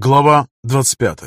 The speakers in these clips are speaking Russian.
Глава 25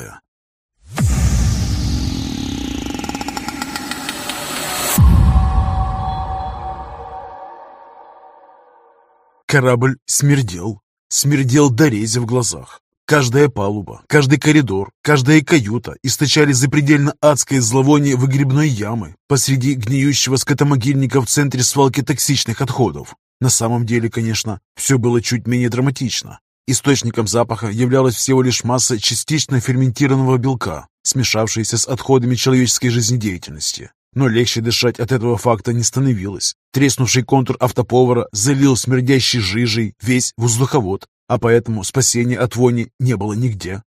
Корабль смердел. Смердел до рези в глазах. Каждая палуба, каждый коридор, каждая каюта источали запредельно адское зловоние выгребной ямы посреди гниющего скотомогильника в центре свалки токсичных отходов. На самом деле, конечно, все было чуть менее драматично. Источником запаха являлась всего лишь масса частично ферментированного белка, смешавшаяся с отходами человеческой жизнедеятельности. Но легче дышать от этого факта не становилось. Треснувший контур автоповара залил смердящей жижей весь воздуховод, а поэтому спасения от вони не было нигде.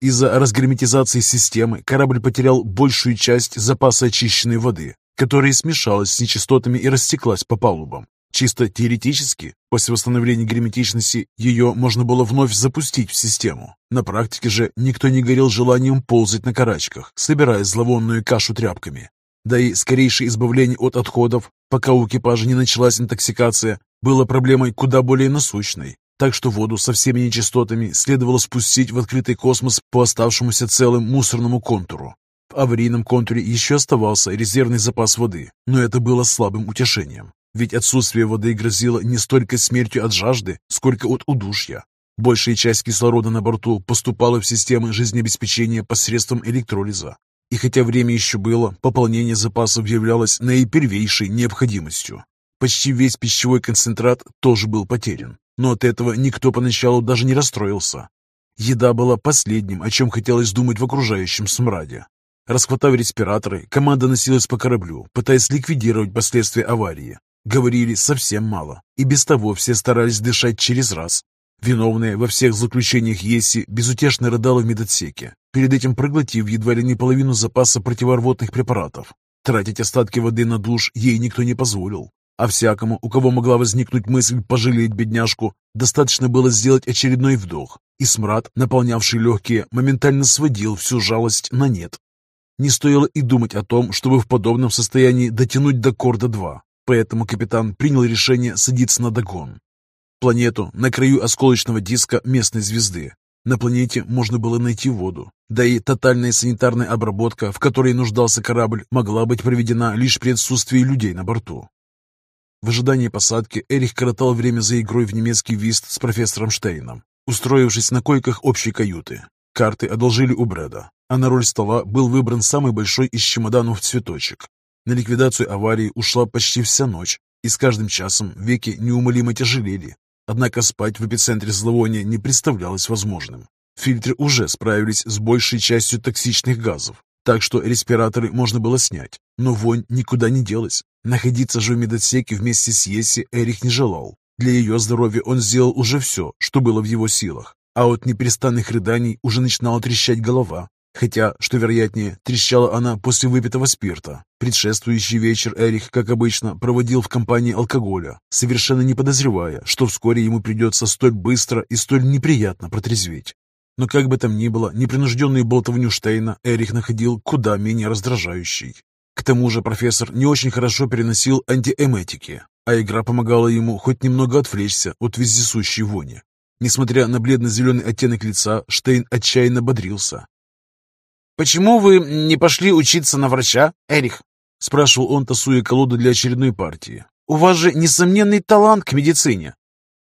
Из-за разгерметизации системы корабль потерял большую часть запаса очищенной воды, которая смешалась с нечистотами и растеклась по палубам. Чисто теоретически, после восстановления герметичности, ее можно было вновь запустить в систему. На практике же никто не горел желанием ползать на карачках, собирая зловонную кашу тряпками. Да и скорейшее избавление от отходов, пока у экипажа не началась интоксикация, было проблемой куда более насущной. Так что воду со всеми нечистотами следовало спустить в открытый космос по оставшемуся целым мусорному контуру. В аварийном контуре еще оставался резервный запас воды, но это было слабым утешением. Ведь отсутствие воды грозило не столько смертью от жажды, сколько от удушья. Большая часть кислорода на борту поступала в системы жизнеобеспечения посредством электролиза. И хотя время еще было, пополнение запасов являлось наипервейшей необходимостью. Почти весь пищевой концентрат тоже был потерян, но от этого никто поначалу даже не расстроился. Еда была последним, о чем хотелось думать в окружающем смраде. Расхватав респираторы, команда носилась по кораблю, пытаясь ликвидировать последствия аварии. Говорили совсем мало, и без того все старались дышать через раз. Виновная во всех заключениях Еси безутешно рыдала в медотсеке, перед этим проглотив едва ли не половину запаса противорвотных препаратов. Тратить остатки воды на душ ей никто не позволил, а всякому, у кого могла возникнуть мысль пожалеть бедняжку, достаточно было сделать очередной вдох, и смрад, наполнявший легкие, моментально сводил всю жалость на нет. Не стоило и думать о том, чтобы в подобном состоянии дотянуть до Корда-2, Поэтому капитан принял решение садиться на догон. Планету на краю осколочного диска местной звезды. На планете можно было найти воду, да и тотальная санитарная обработка, в которой нуждался корабль, могла быть проведена лишь при отсутствии людей на борту. В ожидании посадки Эрих коротал время за игрой в немецкий вист с профессором Штейном, устроившись на койках общей каюты. Карты одолжили у Брэда, а на роль стола был выбран самый большой из чемоданов цветочек, на ликвидацию аварии ушла почти вся ночь, и с каждым часом веки неумолимо тяжелели. Однако спать в эпицентре зловония не представлялось возможным. Фильтры уже справились с большей частью токсичных газов, так что респираторы можно было снять, но вонь никуда не делась. Находиться же в медотсеке вместе с Еси Эрих не желал. Для ее здоровья он сделал уже все, что было в его силах, а от непрестанных рыданий уже начинала трещать голова, Хотя, что вероятнее, трещала она после выпитого спирта. Предшествующий вечер Эрих, как обычно, проводил в компании алкоголя, совершенно не подозревая, что вскоре ему придется столь быстро и столь неприятно протрезветь. Но как бы там ни было, непринужденную болтовню Штейна Эрих находил куда менее раздражающей. К тому же профессор не очень хорошо переносил антиэметики, а игра помогала ему хоть немного отвлечься от вездесущей вони. Несмотря на бледно-зеленый оттенок лица, Штейн отчаянно бодрился, «Почему вы не пошли учиться на врача, Эрих?» — спрашивал он, тасуя колоду для очередной партии. «У вас же несомненный талант к медицине».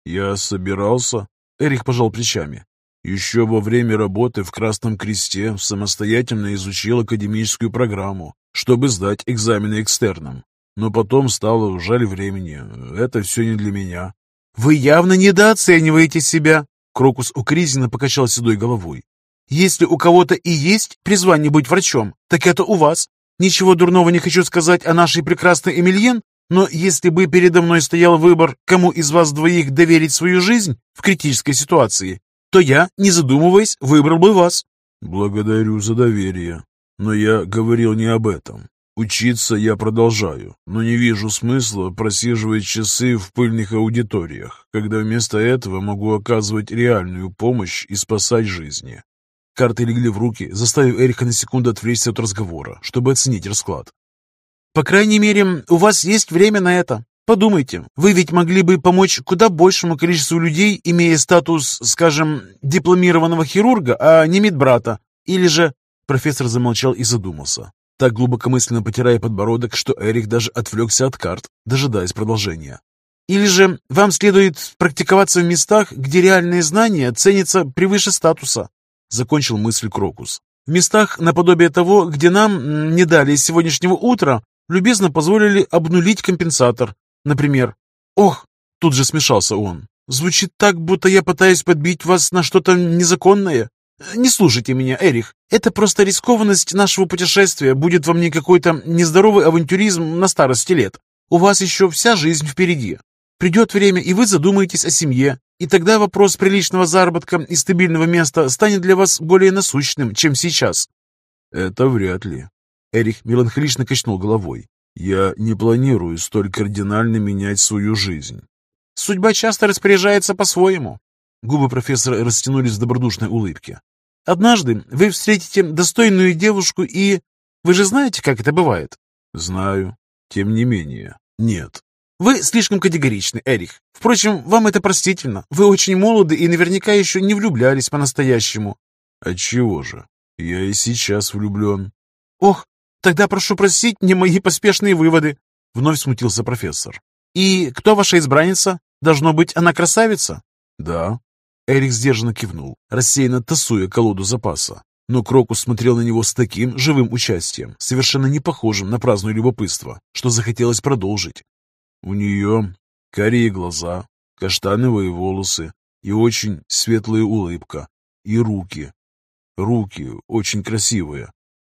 «Я собирался», — Эрих пожал плечами. «Еще во время работы в Красном Кресте самостоятельно изучил академическую программу, чтобы сдать экзамены экстерном. Но потом стало жаль времени. Это все не для меня». «Вы явно недооцениваете себя», — Крокус укоризненно покачал седой головой. Если у кого-то и есть призвание быть врачом, так это у вас. Ничего дурного не хочу сказать о нашей прекрасной Эмильен, но если бы передо мной стоял выбор, кому из вас двоих доверить свою жизнь в критической ситуации, то я, не задумываясь, выбрал бы вас. Благодарю за доверие, но я говорил не об этом. Учиться я продолжаю, но не вижу смысла просиживать часы в пыльных аудиториях, когда вместо этого могу оказывать реальную помощь и спасать жизни. Карты легли в руки, заставив Эрика на секунду отвлечься от разговора, чтобы оценить расклад. «По крайней мере, у вас есть время на это. Подумайте, вы ведь могли бы помочь куда большему количеству людей, имея статус, скажем, дипломированного хирурга, а не медбрата. Или же...» Профессор замолчал и задумался, так глубокомысленно потирая подбородок, что Эрик даже отвлекся от карт, дожидаясь продолжения. «Или же вам следует практиковаться в местах, где реальные знания ценятся превыше статуса», закончил мысль Крокус. «В местах наподобие того, где нам не дали с сегодняшнего утра, любезно позволили обнулить компенсатор, Например, «Ох!» — тут же смешался он. «Звучит так, будто я пытаюсь подбить вас на что-то незаконное. Не слушайте меня, Эрих. Это просто рискованность нашего путешествия будет во мне какой-то нездоровый авантюризм на старости лет. У вас еще вся жизнь впереди. Придет время, и вы задумаетесь о семье, и тогда вопрос приличного заработка и стабильного места станет для вас более насущным, чем сейчас». «Это вряд ли». Эрих меланхолично качнул головой. Я не планирую столь кардинально менять свою жизнь. Судьба часто распоряжается по-своему. Губы профессора растянулись в добродушной улыбке. Однажды вы встретите достойную девушку и... Вы же знаете, как это бывает? Знаю. Тем не менее, нет. Вы слишком категоричны, Эрих. Впрочем, вам это простительно. Вы очень молоды и наверняка еще не влюблялись по-настоящему. Отчего же? Я и сейчас влюблен. Ох, Тогда прошу простить мне мои поспешные выводы. Вновь смутился профессор. И кто ваша избранница? Должно быть, она красавица? Да. Эрик сдержанно кивнул, рассеянно тасуя колоду запаса. Но Крокус смотрел на него с таким живым участием, совершенно не похожим на праздное любопытство, что захотелось продолжить. У нее карие глаза, каштановые волосы и очень светлая улыбка, и руки. Руки очень красивые,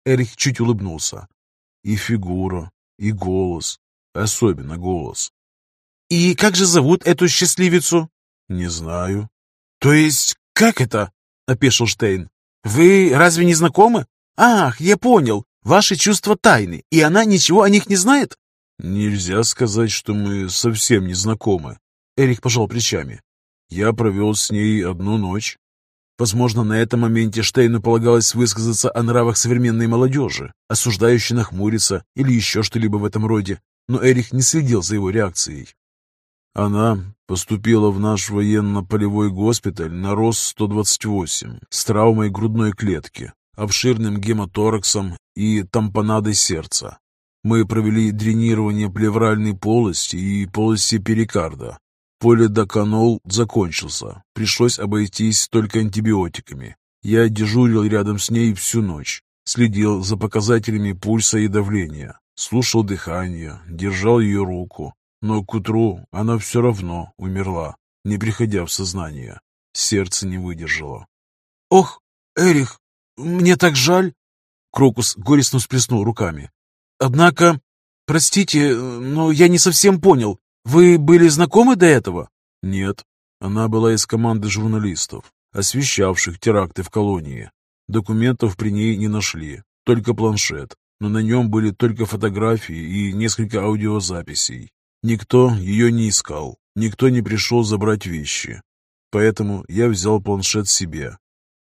Эрих чуть улыбнулся. И фигура, и голос, особенно голос. «И как же зовут эту счастливицу?» «Не знаю». «То есть, как это?» — опешил Штейн. «Вы разве не знакомы? Ах, я понял. Ваши чувства тайны, и она ничего о них не знает?» «Нельзя сказать, что мы совсем не знакомы», — Эрих пожал плечами. «Я провел с ней одну ночь, Возможно, на этом моменте Штейну полагалось высказаться о нравах современной молодежи, осуждающей нахмуриться или еще что-либо в этом роде, но Эрих не следил за его реакцией. Она поступила в наш военно-полевой госпиталь на РОС-128 с травмой грудной клетки, обширным гемотораксом и тампонадой сердца. Мы провели дренирование плевральной полости и полости перикарда, Полидоканол закончился. Пришлось обойтись только антибиотиками. Я дежурил рядом с ней всю ночь. Следил за показателями пульса и давления. Слушал дыхание, держал ее руку. Но к утру она все равно умерла, не приходя в сознание. Сердце не выдержало. «Ох, Эрих, мне так жаль!» Крокус горестно всплеснул руками. «Однако, простите, но я не совсем понял. Вы были знакомы до этого? Нет. Она была из команды журналистов, освещавших теракты в колонии. Документов при ней не нашли, только планшет, но на нем были только фотографии и несколько аудиозаписей. Никто ее не искал, никто не пришел забрать вещи. Поэтому я взял планшет себе.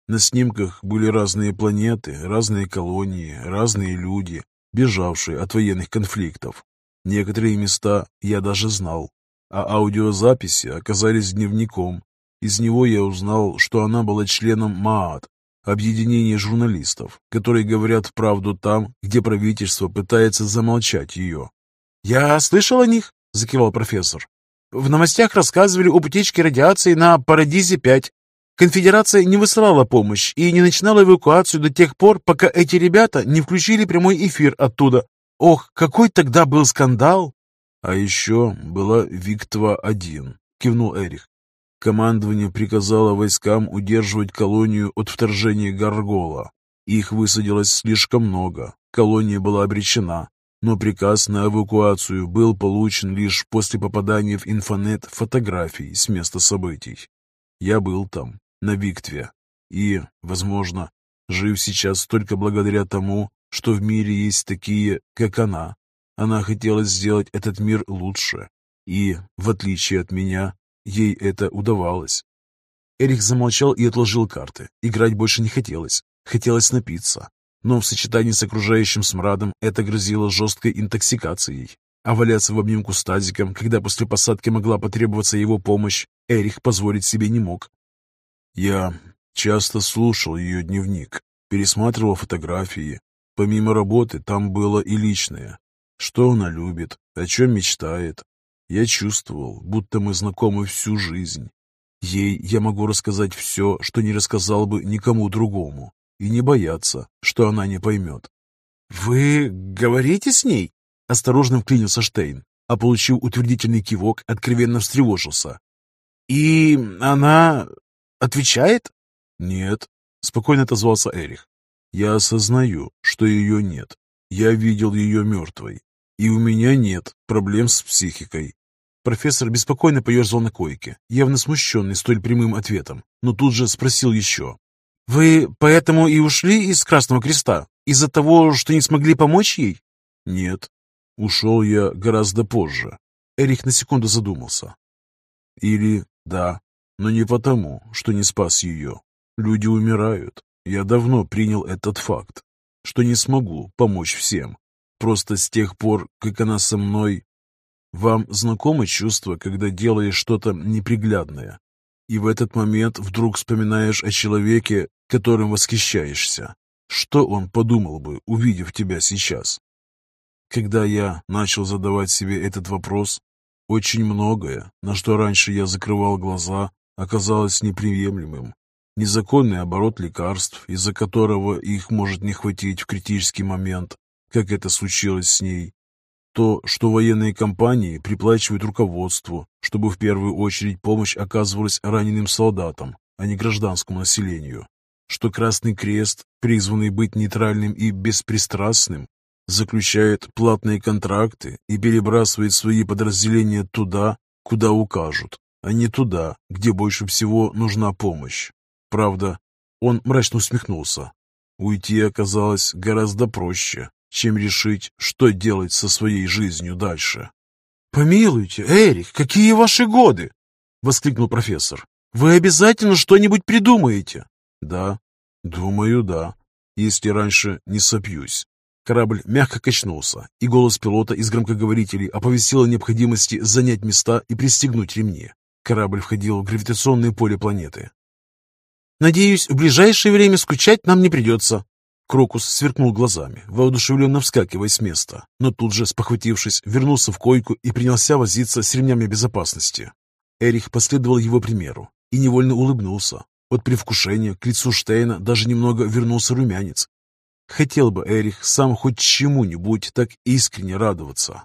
На снимках были разные планеты, разные колонии, разные люди, бежавшие от военных конфликтов. Некоторые места я даже знал, а аудиозаписи оказались дневником. Из него я узнал, что она была членом МААТ, объединения журналистов, которые говорят правду там, где правительство пытается замолчать ее. «Я слышал о них», — закивал профессор. «В новостях рассказывали об утечке радиации на Парадизе-5. Конфедерация не высылала помощь и не начинала эвакуацию до тех пор, пока эти ребята не включили прямой эфир оттуда. Ох, какой тогда был скандал! А еще была Виктва-1, кивнул Эрих. Командование приказало войскам удерживать колонию от вторжения Гаргола. Их высадилось слишком много, колония была обречена, но приказ на эвакуацию был получен лишь после попадания в инфонет фотографий с места событий. Я был там, на Виктве, и, возможно, жив сейчас только благодаря тому, что в мире есть такие, как она. Она хотела сделать этот мир лучше, и, в отличие от меня, ей это удавалось. Эрих замолчал и отложил карты. Играть больше не хотелось. Хотелось напиться. Но в сочетании с окружающим смрадом это грозило жесткой интоксикацией. А валяться в обнимку с тазиком, когда после посадки могла потребоваться его помощь, Эрих позволить себе не мог. Я часто слушал ее дневник, пересматривал фотографии. Помимо работы, там было и личное. Что она любит, о чем мечтает. Я чувствовал, будто мы знакомы всю жизнь. Ей я могу рассказать все, что не рассказал бы никому другому, и не бояться, что она не поймет. «Вы говорите с ней?» — осторожно вклинился Штейн, а получив утвердительный кивок, откровенно встревожился. «И она отвечает?» «Нет», — спокойно отозвался Эрих. «Я осознаю, что ее нет. Я видел ее мертвой. И у меня нет проблем с психикой. Профессор беспокойно поерзал на койке, явно смущенный столь прямым ответом, но тут же спросил еще. «Вы поэтому и ушли из Красного Креста? Из-за того, что не смогли помочь ей?» «Нет, ушел я гораздо позже». Эрих на секунду задумался. «Или да, но не потому, что не спас ее. Люди умирают. Я давно принял этот факт, что не смогу помочь всем. Просто с тех пор, как она со мной... Вам знакомо чувство, когда делаешь что-то неприглядное, и в этот момент вдруг вспоминаешь о человеке, которым восхищаешься? Что он подумал бы, увидев тебя сейчас? Когда я начал задавать себе этот вопрос, очень многое, на что раньше я закрывал глаза, оказалось неприемлемым. Незаконный оборот лекарств, из-за которого их может не хватить в критический момент, как это случилось с ней. То, что военные компании приплачивают руководству, чтобы в первую очередь помощь оказывалась раненым солдатам, а не гражданскому населению. Что Красный Крест, призванный быть нейтральным и беспристрастным, заключает платные контракты и перебрасывает свои подразделения туда, куда укажут, а не туда, где больше всего нужна помощь. Правда, он мрачно усмехнулся. Уйти оказалось гораздо проще, чем решить, что делать со своей жизнью дальше. «Помилуйте, Эрик, какие ваши годы!» — воскликнул профессор. «Вы обязательно что-нибудь придумаете!» «Да, думаю, да, если раньше не сопьюсь». Корабль мягко качнулся, и голос пилота из громкоговорителей оповестил о необходимости занять места и пристегнуть ремни. Корабль входил в гравитационное поле планеты. «Надеюсь, в ближайшее время скучать нам не придется», Крокус сверкнул глазами, воодушевленно вскакивая с места, но тут же, спохватившись, вернулся в койку и принялся возиться с ремнями безопасности. Эрих последовал его примеру и невольно улыбнулся. От привкушения к лицу Штейна даже немного вернулся румянец. Хотел бы Эрих сам хоть чему-нибудь так искренне радоваться.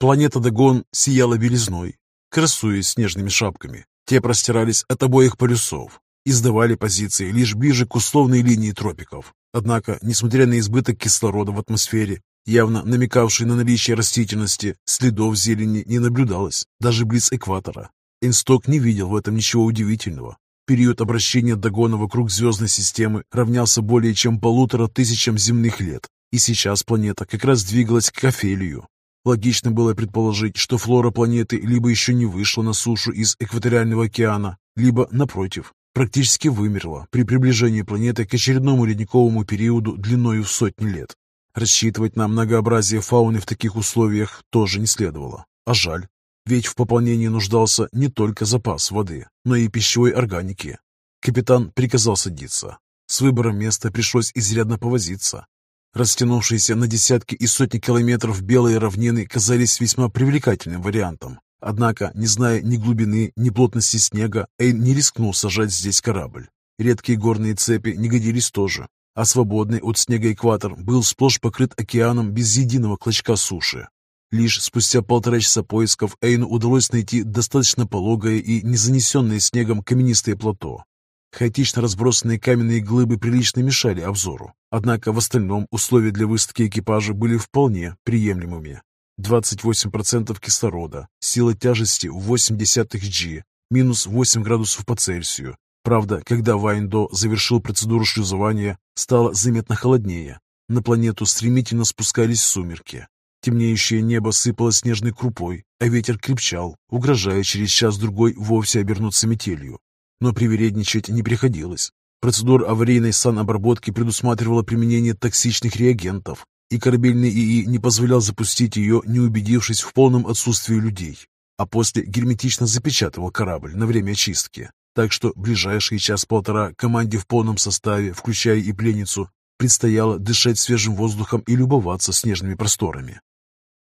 Планета Дагон сияла белизной, красуясь снежными шапками. Те простирались от обоих полюсов и сдавали позиции лишь ближе к условной линии тропиков. Однако, несмотря на избыток кислорода в атмосфере, явно намекавший на наличие растительности, следов зелени не наблюдалось, даже близ экватора. Инсток не видел в этом ничего удивительного. Период обращения Дагона вокруг звездной системы равнялся более чем полутора тысячам земных лет, и сейчас планета как раз двигалась к Офелию, Логично было предположить, что флора планеты либо еще не вышла на сушу из экваториального океана, либо, напротив, практически вымерла при приближении планеты к очередному ледниковому периоду длиною в сотни лет. Рассчитывать на многообразие фауны в таких условиях тоже не следовало. А жаль, ведь в пополнении нуждался не только запас воды, но и пищевой органики. Капитан приказал садиться. С выбором места пришлось изрядно повозиться, Растянувшиеся на десятки и сотни километров белые равнины казались весьма привлекательным вариантом. Однако, не зная ни глубины, ни плотности снега, Эйн не рискнул сажать здесь корабль. Редкие горные цепи не годились тоже, а свободный от снега экватор был сплошь покрыт океаном без единого клочка суши. Лишь спустя полтора часа поисков Эйну удалось найти достаточно пологое и незанесенное снегом каменистое плато, Хаотично разбросанные каменные глыбы прилично мешали обзору, однако в остальном условия для высадки экипажа были вполне приемлемыми. 28% кислорода, сила тяжести в 0,8 G, минус 8 градусов по Цельсию. Правда, когда Вайндо завершил процедуру шлюзования, стало заметно холоднее. На планету стремительно спускались сумерки. Темнеющее небо сыпало снежной крупой, а ветер крепчал, угрожая через час-другой вовсе обернуться метелью но привередничать не приходилось. Процедура аварийной санобработки предусматривала применение токсичных реагентов, и корабельный ИИ не позволял запустить ее, не убедившись в полном отсутствии людей, а после герметично запечатывал корабль на время очистки. Так что ближайший час-полтора команде в полном составе, включая и пленницу, предстояло дышать свежим воздухом и любоваться снежными просторами.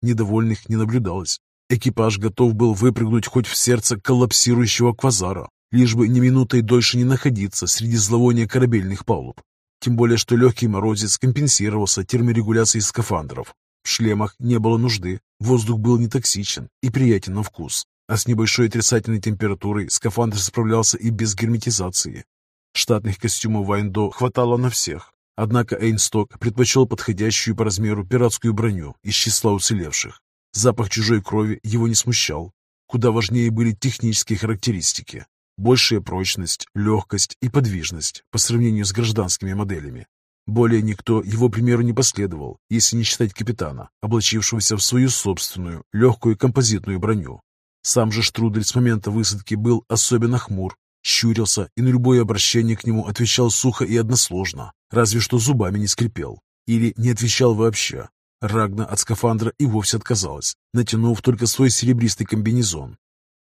Недовольных не наблюдалось. Экипаж готов был выпрыгнуть хоть в сердце коллапсирующего квазара, лишь бы ни минутой дольше не находиться среди зловония корабельных палуб. Тем более, что легкий морозец компенсировался терморегуляцией скафандров. В шлемах не было нужды, воздух был не токсичен и приятен на вкус, а с небольшой отрицательной температурой скафандр справлялся и без герметизации. Штатных костюмов Вайндо хватало на всех, однако Эйнсток предпочел подходящую по размеру пиратскую броню из числа уцелевших. Запах чужой крови его не смущал. Куда важнее были технические характеристики. Большая прочность, легкость и подвижность по сравнению с гражданскими моделями. Более никто его примеру не последовал, если не считать капитана, облачившегося в свою собственную легкую композитную броню. Сам же Штрудель с момента высадки был особенно хмур, щурился и на любое обращение к нему отвечал сухо и односложно, разве что зубами не скрипел. Или не отвечал вообще. Рагна от скафандра и вовсе отказалась, натянув только свой серебристый комбинезон.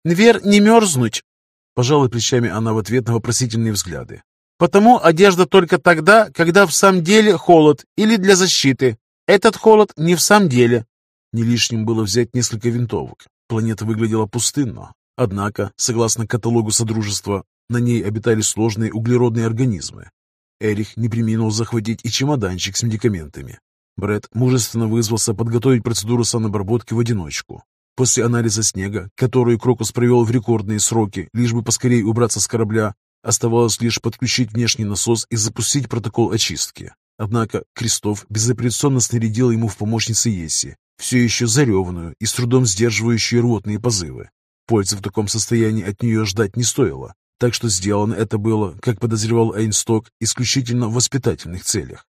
«Нвер не мерзнуть!» Пожалуй, плечами она в ответ на вопросительные взгляды. «Потому одежда только тогда, когда в самом деле холод или для защиты. Этот холод не в самом деле». Не лишним было взять несколько винтовок. Планета выглядела пустынно. Однако, согласно каталогу Содружества, на ней обитали сложные углеродные организмы. Эрих не приминул захватить и чемоданчик с медикаментами. Бред мужественно вызвался подготовить процедуру санобработки в одиночку. После анализа снега, которую Крокус провел в рекордные сроки, лишь бы поскорее убраться с корабля, оставалось лишь подключить внешний насос и запустить протокол очистки. Однако Крестов безапелляционно снарядил ему в помощнице Еси, все еще зареванную и с трудом сдерживающую рвотные позывы. Пользы в таком состоянии от нее ждать не стоило, так что сделано это было, как подозревал Эйнсток, исключительно в воспитательных целях.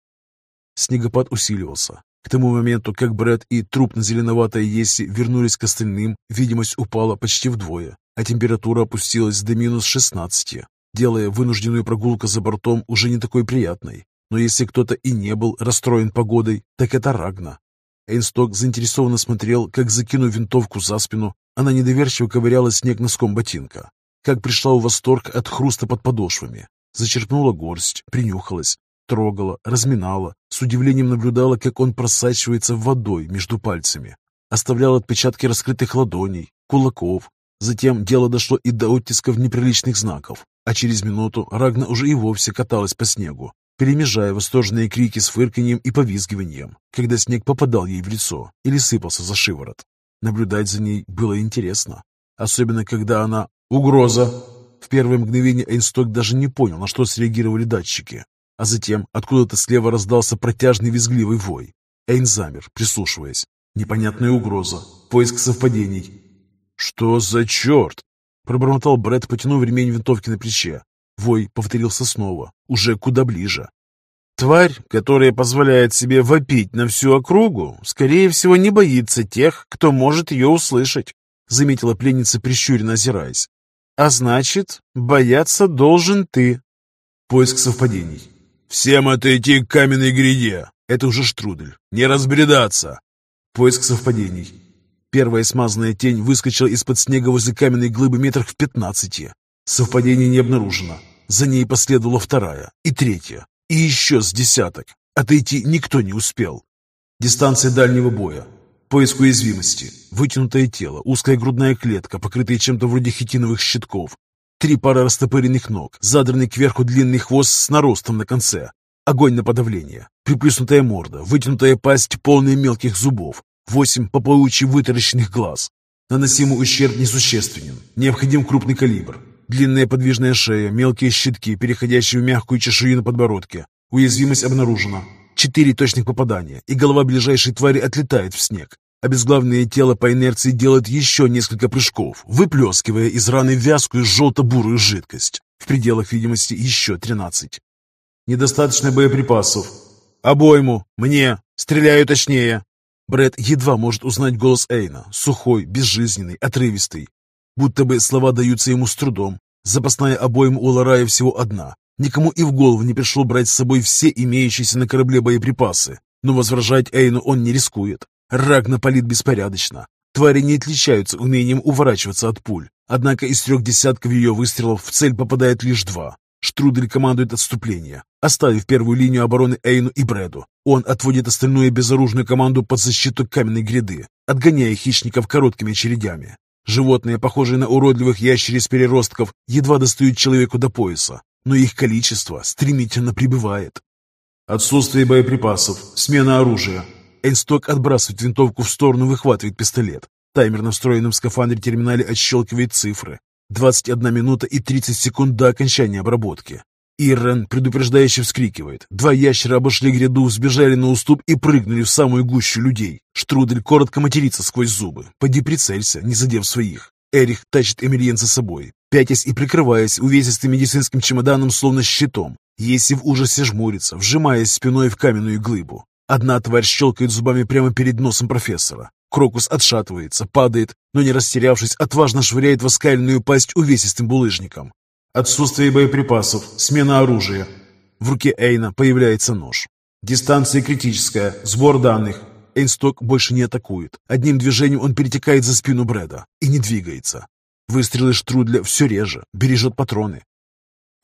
Снегопад усиливался, к тому моменту, как Брэд и трупно-зеленоватая Есси вернулись к остальным, видимость упала почти вдвое, а температура опустилась до минус 16, делая вынужденную прогулку за бортом уже не такой приятной. Но если кто-то и не был расстроен погодой, так это Рагна. Эйнсток заинтересованно смотрел, как, закинув винтовку за спину, она недоверчиво ковыряла снег носком ботинка, как пришла в восторг от хруста под подошвами. Зачерпнула горсть, принюхалась, трогала, разминала, с удивлением наблюдала, как он просачивается водой между пальцами, оставлял отпечатки раскрытых ладоней, кулаков. Затем дело дошло и до оттисков неприличных знаков, а через минуту Рагна уже и вовсе каталась по снегу, перемежая восторженные крики с фырканьем и повизгиванием, когда снег попадал ей в лицо или сыпался за шиворот. Наблюдать за ней было интересно, особенно когда она «Угроза!» В первое мгновение Эйнсток даже не понял, на что среагировали датчики, а затем откуда-то слева раздался протяжный визгливый вой. Эйн замер, прислушиваясь. Непонятная угроза. Поиск совпадений. «Что за черт?» Пробормотал Брэд, потянув ремень винтовки на плече. Вой повторился снова, уже куда ближе. Тварь, которая позволяет себе вопить на всю округу, скорее всего, не боится тех, кто может ее услышать, заметила пленница, прищуренно озираясь. А значит, бояться должен ты. Поиск совпадений. «Всем отойти к каменной гряде!» Это уже Штрудель. «Не разбредаться!» Поиск совпадений. Первая смазанная тень выскочила из-под снега возле каменной глыбы метрах в пятнадцати. Совпадений не обнаружено. За ней последовала вторая и третья. И еще с десяток. Отойти никто не успел. Дистанция дальнего боя. Поиск уязвимости. Вытянутое тело, узкая грудная клетка, покрытая чем-то вроде хитиновых щитков, Три пары растопыренных ног, задранный кверху длинный хвост с наростом на конце. Огонь на подавление. Приплюснутая морда, вытянутая пасть, полная мелких зубов. Восемь по вытаращенных глаз. Наносимый ущерб несущественен. Необходим крупный калибр. Длинная подвижная шея, мелкие щитки, переходящие в мягкую чешую на подбородке. Уязвимость обнаружена. Четыре точных попадания, и голова ближайшей твари отлетает в снег. Обезглавленное тело по инерции делает еще несколько прыжков, выплескивая из раны вязкую желто-бурую жидкость. В пределах видимости еще тринадцать. Недостаточно боеприпасов. Обойму. Мне. Стреляю точнее. Бред едва может узнать голос Эйна. Сухой, безжизненный, отрывистый. Будто бы слова даются ему с трудом. Запасная обойма у Ларая всего одна. Никому и в голову не пришло брать с собой все имеющиеся на корабле боеприпасы. Но возражать Эйну он не рискует. Рагна палит беспорядочно. Твари не отличаются умением уворачиваться от пуль. Однако из трех десятков ее выстрелов в цель попадает лишь два. Штрудель командует отступление, оставив первую линию обороны Эйну и Брэду. Он отводит остальную безоружную команду под защиту каменной гряды, отгоняя хищников короткими очередями. Животные, похожие на уродливых ящериц-переростков, едва достают человеку до пояса, но их количество стремительно прибывает. Отсутствие боеприпасов, смена оружия. Эйнсток отбрасывает винтовку в сторону, выхватывает пистолет. Таймер на в скафандре терминале отщелкивает цифры. 21 минута и 30 секунд до окончания обработки. Иррен предупреждающе вскрикивает. Два ящера обошли гряду, сбежали на уступ и прыгнули в самую гущу людей. Штрудель коротко матерится сквозь зубы. Поди прицелься, не задев своих. Эрих тащит Эмильен за собой, пятясь и прикрываясь увесистым медицинским чемоданом, словно щитом. Еси в ужасе жмурится, вжимаясь спиной в каменную глыбу. Одна тварь щелкает зубами прямо перед носом профессора. Крокус отшатывается, падает, но не растерявшись, отважно швыряет в оскаленную пасть увесистым булыжником. Отсутствие боеприпасов, смена оружия. В руке Эйна появляется нож. Дистанция критическая, сбор данных. Эйнсток больше не атакует. Одним движением он перетекает за спину Брэда и не двигается. Выстрелы Штрудля все реже, бережет патроны.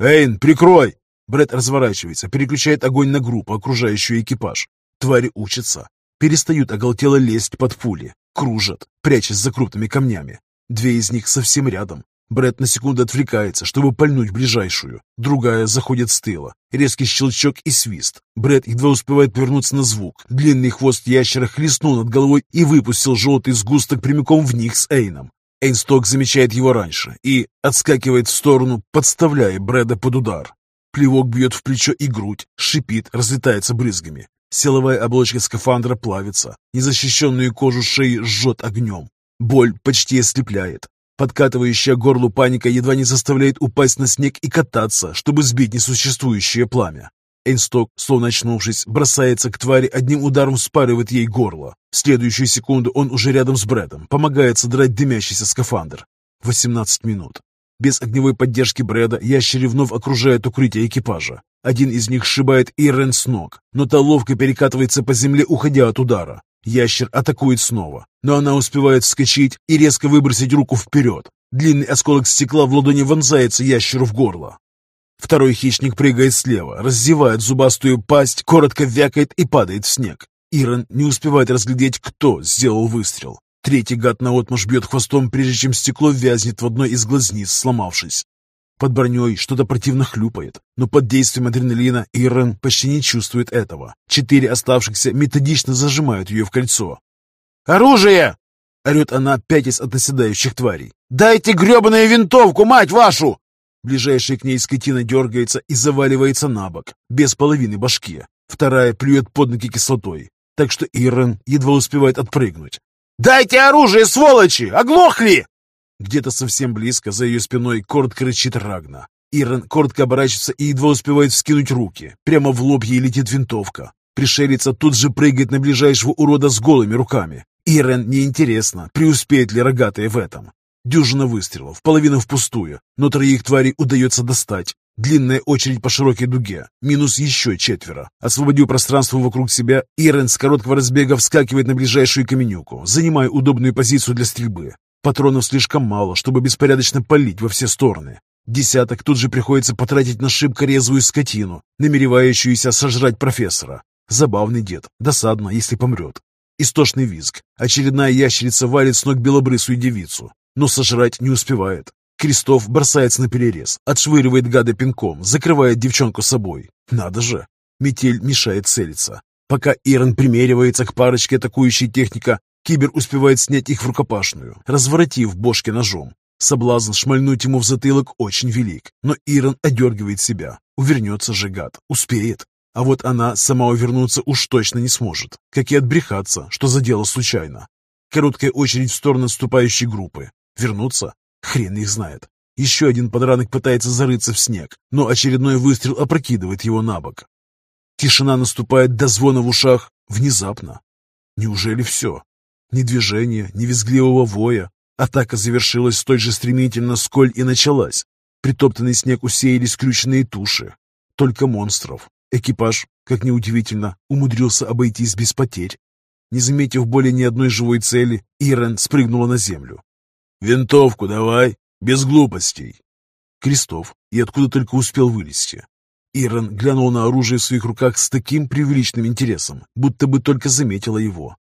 «Эйн, прикрой!» Брэд разворачивается, переключает огонь на группу, окружающую экипаж. Твари учатся, перестают оголтело лезть под пули, кружат, прячась за крупными камнями. Две из них совсем рядом. Бред на секунду отвлекается, чтобы пальнуть ближайшую. Другая заходит с тыла. Резкий щелчок и свист. Бред едва успевает повернуться на звук. Длинный хвост ящера хлестнул над головой и выпустил желтый сгусток прямиком в них с Эйном. Эйнсток замечает его раньше и отскакивает в сторону, подставляя Брэда под удар. Плевок бьет в плечо и грудь, шипит, разлетается брызгами. Силовая оболочка скафандра плавится, незащищенную кожу шеи жжет огнем. Боль почти ослепляет. Подкатывающая горлу паника едва не заставляет упасть на снег и кататься, чтобы сбить несуществующее пламя. Эйнсток, словно очнувшись, бросается к твари, одним ударом спаривает ей горло. В следующую секунду он уже рядом с Брэдом, помогает содрать дымящийся скафандр. 18 минут. Без огневой поддержки Брэда ящери вновь окружают укрытие экипажа. Один из них сшибает Ирен с ног, но та ловко перекатывается по земле, уходя от удара. Ящер атакует снова, но она успевает вскочить и резко выбросить руку вперед. Длинный осколок стекла в ладони вонзается ящеру в горло. Второй хищник прыгает слева, раздевает зубастую пасть, коротко вякает и падает в снег. Ирон не успевает разглядеть, кто сделал выстрел. Третий гад наотмашь бьет хвостом, прежде чем стекло вязнет в одной из глазниц, сломавшись. Под броней что-то противно хлюпает, но под действием адреналина Ирен почти не чувствует этого. Четыре оставшихся методично зажимают ее в кольцо. «Оружие!» — орет она, пятясь от наседающих тварей. «Дайте гребаную винтовку, мать вашу!» Ближайшая к ней скотина дергается и заваливается на бок, без половины башки. Вторая плюет под ноги кислотой, так что Ирен едва успевает отпрыгнуть. «Дайте оружие, сволочи! Оглохли!» Где-то совсем близко, за ее спиной, коротко рычит Рагна. Ирен коротко оборачивается и едва успевает вскинуть руки. Прямо в лоб ей летит винтовка. Пришелица тут же прыгает на ближайшего урода с голыми руками. Ирен неинтересно, преуспеет ли рогатая в этом. Дюжина выстрелов, половина впустую, но троих тварей удается достать. Длинная очередь по широкой дуге, минус еще четверо. Освободив пространство вокруг себя, Ирен с короткого разбега вскакивает на ближайшую каменюку, занимая удобную позицию для стрельбы. Патронов слишком мало, чтобы беспорядочно палить во все стороны. Десяток тут же приходится потратить на шибко резвую скотину, намеревающуюся сожрать профессора. Забавный дед, досадно, если помрет. Истошный визг. Очередная ящерица валит с ног белобрысую девицу, но сожрать не успевает. Крестов бросается на перерез, отшвыривает гада пинком, закрывает девчонку собой. Надо же! Метель мешает целиться. Пока Ирон примеривается к парочке атакующей техника, Кибер успевает снять их в рукопашную, разворотив бошки ножом. Соблазн шмальнуть ему в затылок очень велик, но Ирон одергивает себя. Увернется же гад, успеет. А вот она сама увернуться уж точно не сможет, как и отбрехаться, что задело случайно. Короткая очередь в сторону наступающей группы. Вернуться? Хрен их знает. Еще один подранок пытается зарыться в снег, но очередной выстрел опрокидывает его на бок. Тишина наступает до звона в ушах внезапно. Неужели все? Ни движения, ни визгливого воя. Атака завершилась столь же стремительно, сколь и началась. Притоптанный снег усеяли скрюченные туши. только монстров. Экипаж, как неудивительно, умудрился обойтись без потерь. Не заметив более ни одной живой цели, Ирен спрыгнула на землю. «Винтовку давай, без глупостей!» Крестов, и откуда только успел вылезти. Ирен глянул на оружие в своих руках с таким преувеличенным интересом, будто бы только заметила его.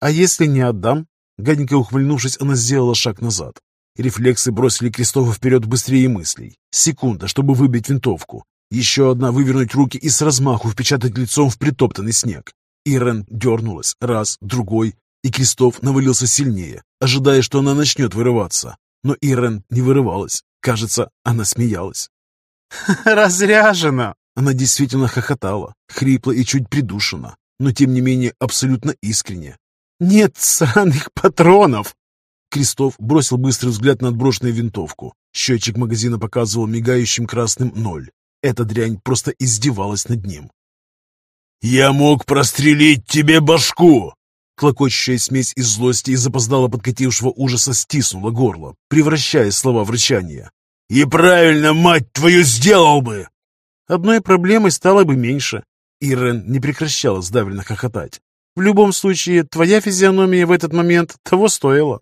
«А если не отдам?» Гаденько ухмыльнувшись, она сделала шаг назад. Рефлексы бросили Крестова вперед быстрее мыслей. Секунда, чтобы выбить винтовку. Еще одна вывернуть руки и с размаху впечатать лицом в притоптанный снег. Ирен дернулась раз, другой, и Крестов навалился сильнее, ожидая, что она начнет вырываться. Но Ирен не вырывалась. Кажется, она смеялась. «Разряжена!» Она действительно хохотала, хрипло и чуть придушенно, но тем не менее абсолютно искренне. «Нет сраных патронов!» Крестов бросил быстрый взгляд на отброшенную винтовку. Счетчик магазина показывал мигающим красным ноль. Эта дрянь просто издевалась над ним. «Я мог прострелить тебе башку!» Клокочущая смесь из злости и запоздало подкатившего ужаса стиснула горло, превращая слова в рычание. «И правильно, мать твою, сделал бы!» Одной проблемой стало бы меньше. Ирен не прекращала сдавленно хохотать. В любом случае, твоя физиономия в этот момент того стоила.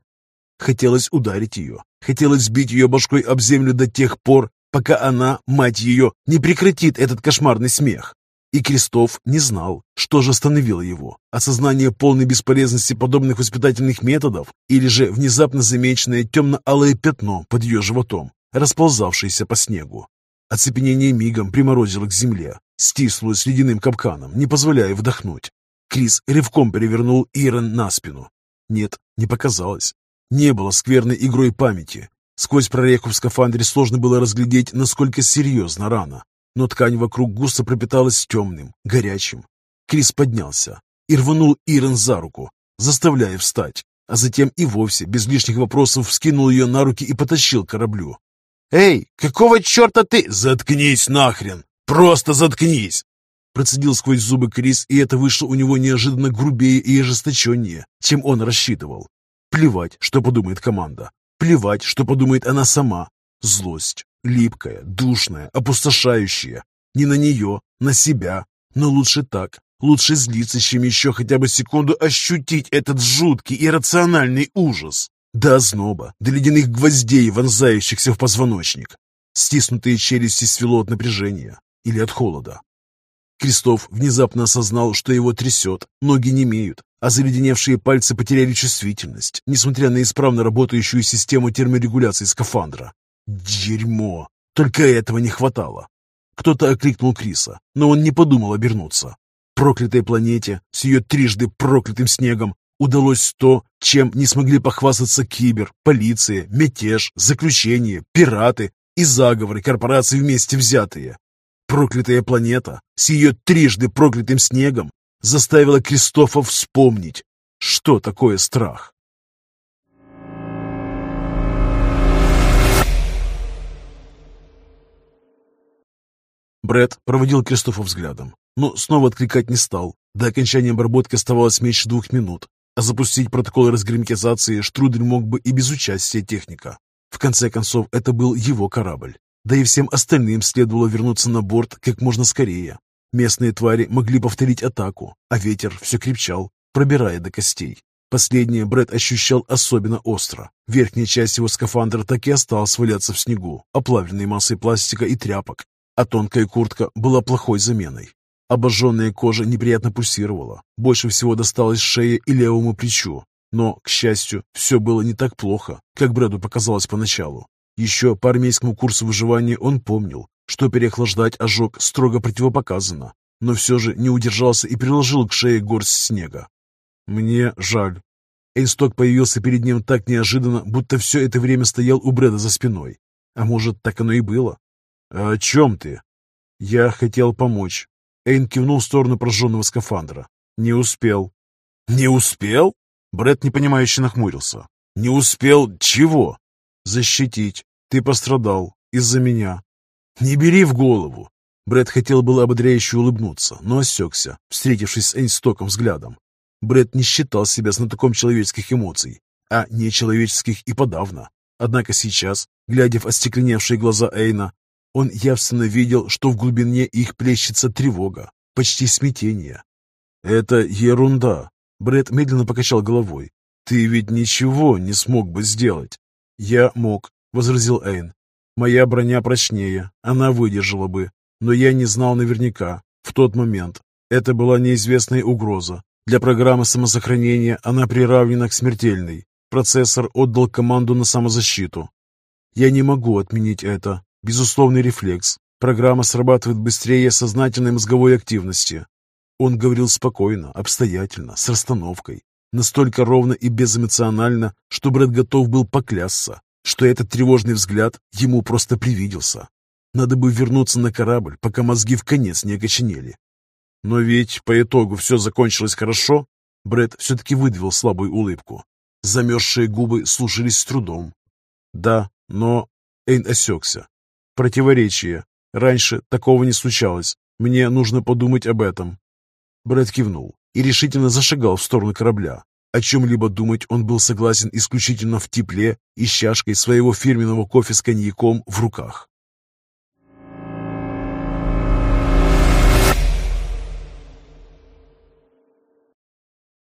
Хотелось ударить ее, хотелось сбить ее башкой об землю до тех пор, пока она, мать ее, не прекратит этот кошмарный смех. И Крестов не знал, что же остановило его. Осознание полной бесполезности подобных воспитательных методов или же внезапно замеченное темно-алое пятно под ее животом, расползавшееся по снегу. Оцепенение мигом приморозило к земле, стисло с ледяным капканом, не позволяя вдохнуть. Крис рывком перевернул Ирон на спину. Нет, не показалось. Не было скверной игрой памяти. Сквозь прореху в скафандре сложно было разглядеть, насколько серьезна рана но ткань вокруг густо пропиталась темным, горячим. Крис поднялся и рванул Ирен за руку, заставляя встать, а затем и вовсе, без лишних вопросов, вскинул ее на руки и потащил к кораблю. «Эй, какого черта ты...» «Заткнись нахрен! Просто заткнись!» Процедил сквозь зубы Крис, и это вышло у него неожиданно грубее и ожесточеннее, чем он рассчитывал. Плевать, что подумает команда. Плевать, что подумает она сама. Злость, Липкая, душная, опустошающая. Не на нее, на себя. Но лучше так. Лучше злиться, чем еще хотя бы секунду ощутить этот жуткий иррациональный ужас. До озноба, до ледяных гвоздей, вонзающихся в позвоночник. Стиснутые челюсти свело от напряжения или от холода. Крестов внезапно осознал, что его трясет, ноги не имеют, а заледеневшие пальцы потеряли чувствительность, несмотря на исправно работающую систему терморегуляции скафандра. Дерьмо! Только этого не хватало. Кто-то окликнул Криса, но он не подумал обернуться. Проклятой планете с ее трижды проклятым снегом удалось то, чем не смогли похвастаться кибер, полиция, мятеж, заключение, пираты и заговоры корпораций вместе взятые. Проклятая планета с ее трижды проклятым снегом заставила Кристофа вспомнить, что такое страх. Бред проводил Кристофа взглядом, но снова откликать не стал. До окончания обработки оставалось меньше двух минут, а запустить протокол разгерметизации Штрудель мог бы и без участия техника. В конце концов, это был его корабль. Да и всем остальным следовало вернуться на борт как можно скорее. Местные твари могли повторить атаку, а ветер все крепчал, пробирая до костей. Последнее Бред ощущал особенно остро. Верхняя часть его скафандра так и осталась валяться в снегу, оплавленной массой пластика и тряпок, а тонкая куртка была плохой заменой. Обожженная кожа неприятно пульсировала. Больше всего досталось шее и левому плечу. Но, к счастью, все было не так плохо, как Брэду показалось поначалу. Еще по армейскому курсу выживания он помнил, что переохлаждать ожог строго противопоказано, но все же не удержался и приложил к шее горсть снега. «Мне жаль». Эйнсток появился перед ним так неожиданно, будто все это время стоял у Брэда за спиной. А может, так оно и было? «О чем ты?» «Я хотел помочь». Эйн кивнул в сторону прожженного скафандра. «Не успел». «Не успел?» Брэд непонимающе нахмурился. «Не успел чего?» «Защитить. Ты пострадал. Из-за меня». «Не бери в голову!» Брэд хотел было ободряюще улыбнуться, но осекся, встретившись с Эйнстоком взглядом. Брэд не считал себя знатоком человеческих эмоций, а нечеловеческих и подавно. Однако сейчас, глядя в остекленевшие глаза Эйна, Он явственно видел, что в глубине их плещется тревога, почти смятение. «Это ерунда», — Бред медленно покачал головой. «Ты ведь ничего не смог бы сделать». «Я мог», — возразил Эйн. «Моя броня прочнее, она выдержала бы, но я не знал наверняка, в тот момент. Это была неизвестная угроза. Для программы самосохранения она приравнена к смертельной. Процессор отдал команду на самозащиту. Я не могу отменить это. Безусловный рефлекс. Программа срабатывает быстрее сознательной мозговой активности. Он говорил спокойно, обстоятельно, с расстановкой. Настолько ровно и безэмоционально, что Брэд готов был поклясться, что этот тревожный взгляд ему просто привиделся. Надо бы вернуться на корабль, пока мозги в конец не окоченели. Но ведь по итогу все закончилось хорошо. Брэд все-таки выдавил слабую улыбку. Замерзшие губы слушались с трудом. Да, но... Эйн осекся. Противоречие. Раньше такого не случалось. Мне нужно подумать об этом. Брэд кивнул и решительно зашагал в сторону корабля. О чем-либо думать он был согласен исключительно в тепле и с чашкой своего фирменного кофе с коньяком в руках.